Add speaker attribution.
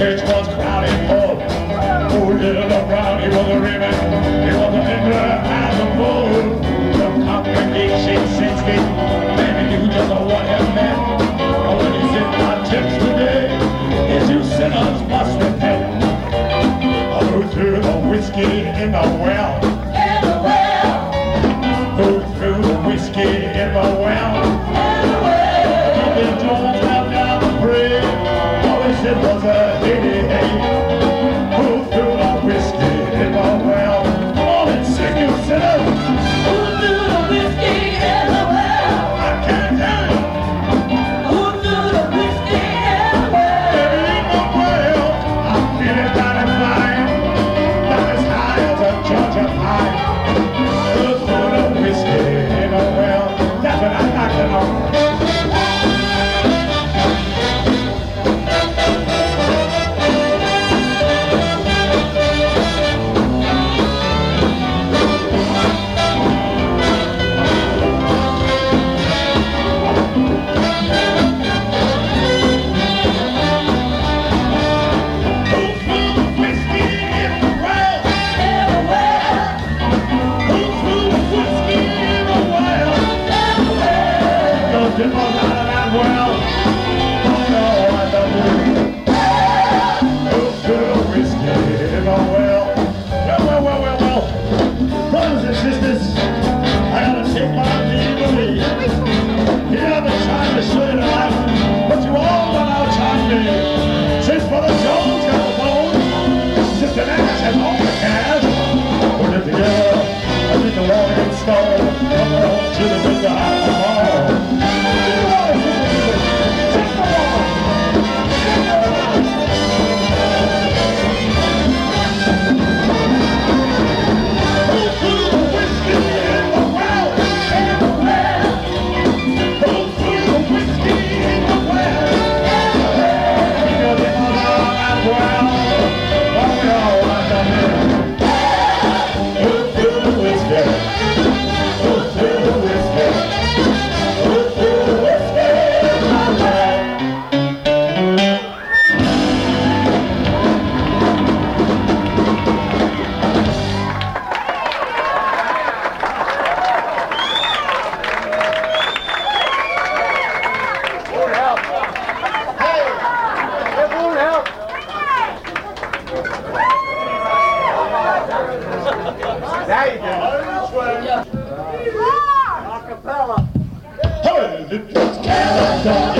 Speaker 1: church was crowded full. Oh, little Brown, he was a ribbon. He was a finger as a bull. The congregation sensed it. Maybe knew just what it meant. But when he said my tips today, is you sinners must repent. Who threw the whiskey in the well? Was world.
Speaker 2: 자.